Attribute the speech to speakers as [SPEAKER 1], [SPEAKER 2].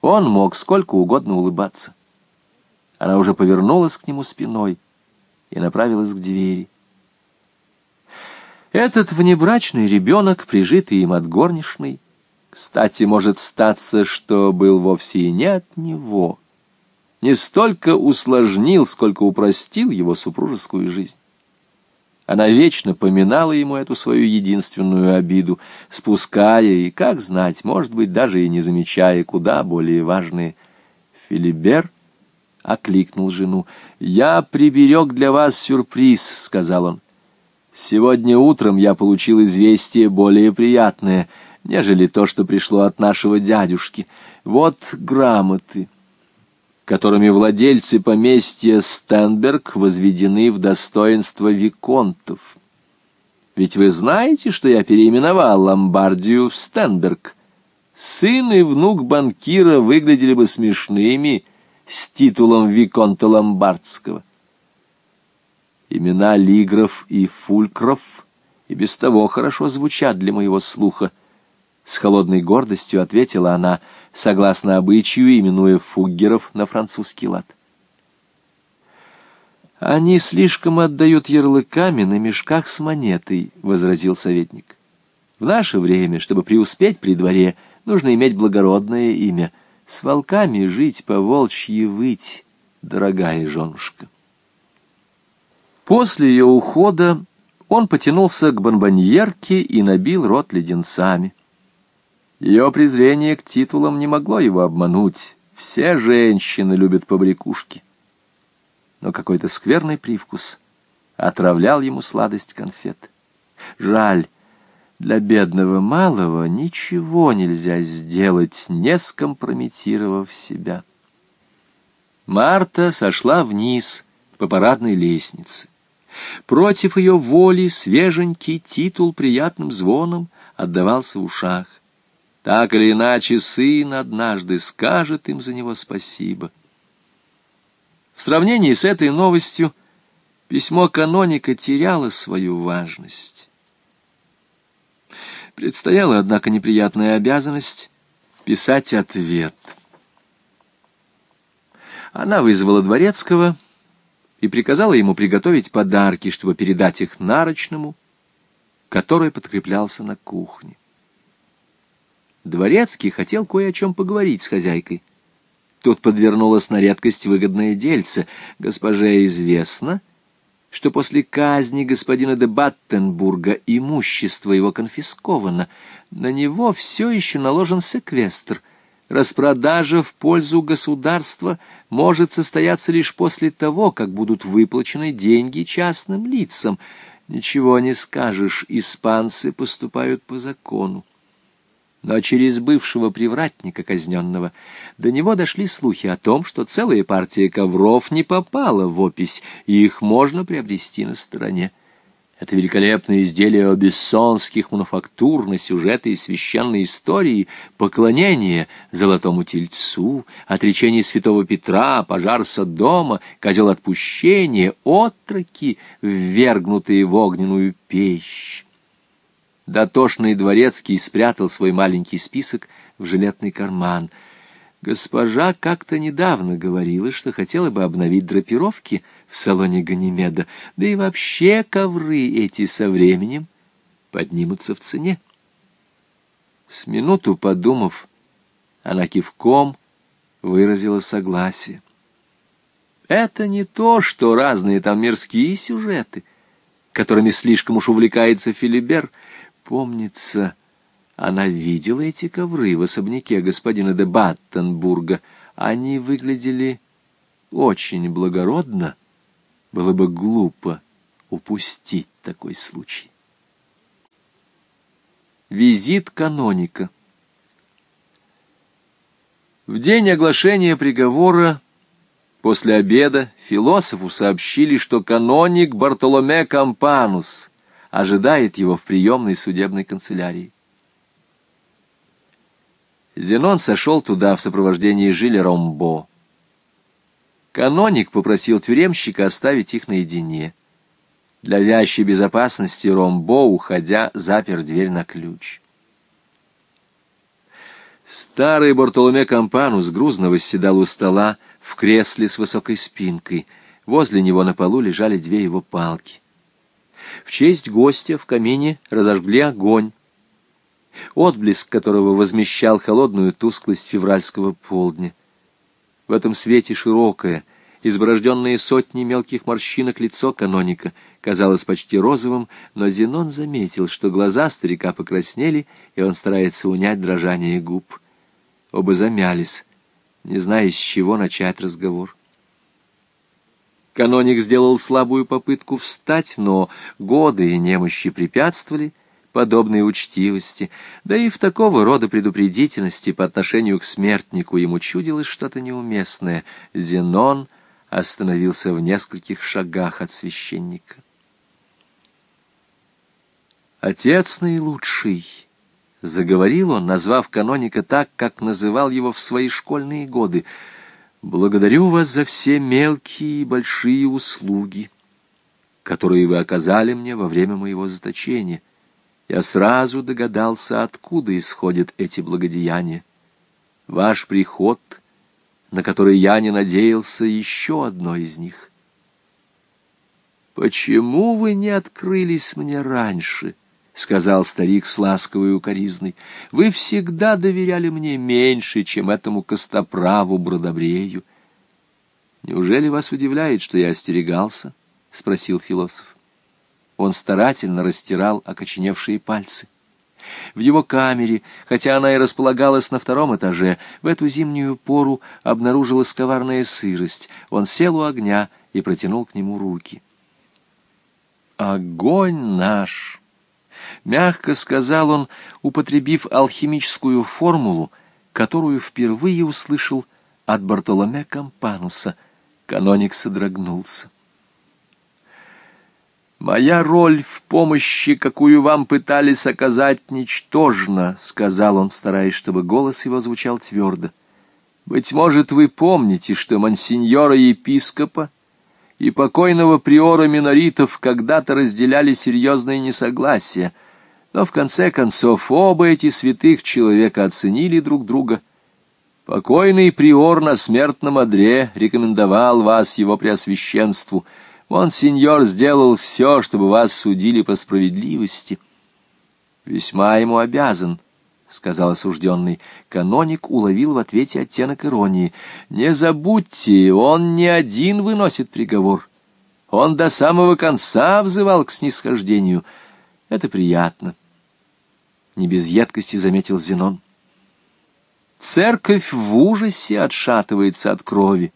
[SPEAKER 1] Он мог сколько угодно улыбаться. Она уже повернулась к нему спиной и направилась к двери. Этот внебрачный ребенок, прижитый им от горничной, кстати, может статься, что был вовсе и не от него, не столько усложнил, сколько упростил его супружескую жизнь. Она вечно поминала ему эту свою единственную обиду, спуская и, как знать, может быть, даже и не замечая, куда более важные. Филибер окликнул жену. «Я приберег для вас сюрприз», — сказал он. «Сегодня утром я получил известие более приятное, нежели то, что пришло от нашего дядюшки. Вот грамоты» которыми владельцы поместья Стенберг возведены в достоинство виконтов. Ведь вы знаете, что я переименовал Ломбардию в Стенберг. Сын и внук банкира выглядели бы смешными с титулом виконта Ломбардского. Имена Лигров и Фулькров и без того хорошо звучат для моего слуха. С холодной гордостью ответила она — согласно обычаю, именуя фуггеров на французский лад. «Они слишком отдают ярлыками на мешках с монетой», — возразил советник. «В наше время, чтобы преуспеть при дворе, нужно иметь благородное имя. С волками жить по волчьи выть, дорогая женушка». После ее ухода он потянулся к бонбоньерке и набил рот леденцами. Ее презрение к титулам не могло его обмануть. Все женщины любят побрякушки. Но какой-то скверный привкус отравлял ему сладость конфет. Жаль, для бедного малого ничего нельзя сделать, не скомпрометировав себя. Марта сошла вниз по парадной лестнице. Против ее воли свеженький титул приятным звоном отдавался в ушах. Так или иначе, сын однажды скажет им за него спасибо. В сравнении с этой новостью письмо каноника теряло свою важность. Предстояла, однако, неприятная обязанность писать ответ. Она вызвала дворецкого и приказала ему приготовить подарки, чтобы передать их нарочному, который подкреплялся на кухне. Дворецкий хотел кое о чем поговорить с хозяйкой. Тут подвернулась на редкость выгодное дельце. Госпоже известно, что после казни господина де Баттенбурга имущество его конфисковано. На него все еще наложен секвестр. Распродажа в пользу государства может состояться лишь после того, как будут выплачены деньги частным лицам. Ничего не скажешь, испанцы поступают по закону. Но через бывшего привратника казненного до него дошли слухи о том, что целая партия ковров не попала в опись, и их можно приобрести на стороне. Это великолепное изделие обессонских мануфактур на сюжеты из священной истории, поклонение золотому тельцу, отречение святого Петра, пожар Содома, козел отпущения, отроки, ввергнутые в огненную печь. Дотошный дворецкий спрятал свой маленький список в жилетный карман. Госпожа как-то недавно говорила, что хотела бы обновить драпировки в салоне Ганимеда, да и вообще ковры эти со временем поднимутся в цене. С минуту подумав, она кивком выразила согласие. Это не то, что разные там мирские сюжеты, которыми слишком уж увлекается Филибер, Помнится, она видела эти ковры в особняке господина де Баттенбурга. Они выглядели очень благородно. Было бы глупо упустить такой случай. Визит каноника В день оглашения приговора после обеда философу сообщили, что каноник Бартоломе Кампанус — ожидает его в приемной судебной канцелярии. Зенон сошел туда в сопровождении Жиля Ромбо. Каноник попросил тюремщика оставить их наедине. Для вящей безопасности Ромбо, уходя, запер дверь на ключ. Старый Бартоломе Кампанус грузно восседал у стола в кресле с высокой спинкой. Возле него на полу лежали две его палки. В честь гостя в камине разожгли огонь, отблеск которого возмещал холодную тусклость февральского полдня. В этом свете широкое, изборожденное сотни мелких морщинок лицо каноника казалось почти розовым, но Зенон заметил, что глаза старика покраснели, и он старается унять дрожание губ. Оба замялись, не зная, с чего начать разговор. Каноник сделал слабую попытку встать, но годы и немощи препятствовали, подобной учтивости, да и в такого рода предупредительности по отношению к смертнику ему чудилось что-то неуместное. Зенон остановился в нескольких шагах от священника. «Отец наилучший», — заговорил он, назвав каноника так, как называл его в свои школьные годы, — «благодарю вас за все мелкие и большие услуги, которые вы оказали мне во время моего заточения» я сразу догадался, откуда исходят эти благодеяния. Ваш приход, на который я не надеялся, еще одно из них. «Почему вы не открылись мне раньше?» — сказал старик с ласковой укоризной. — Вы всегда доверяли мне меньше, чем этому костоправу Бродобрею. — Неужели вас удивляет, что я остерегался? — спросил философ. Он старательно растирал окоченевшие пальцы. В его камере, хотя она и располагалась на втором этаже, в эту зимнюю пору обнаружилась коварная сырость. Он сел у огня и протянул к нему руки. «Огонь наш!» — мягко сказал он, употребив алхимическую формулу, которую впервые услышал от Бартоломе Кампануса. Каноник содрогнулся. «Моя роль в помощи, какую вам пытались оказать, ничтожна», — сказал он, стараясь, чтобы голос его звучал твердо. «Быть может, вы помните, что мансиньора-епископа и покойного приора миноритов когда-то разделяли серьезные несогласия, но в конце концов оба эти святых человека оценили друг друга. Покойный приор на смертном одре рекомендовал вас его преосвященству — Монсеньор сделал все, чтобы вас судили по справедливости. Весьма ему обязан, — сказал осужденный. Каноник уловил в ответе оттенок иронии. Не забудьте, он не один выносит приговор. Он до самого конца взывал к снисхождению. Это приятно. Не без едкости заметил Зенон. Церковь в ужасе отшатывается от крови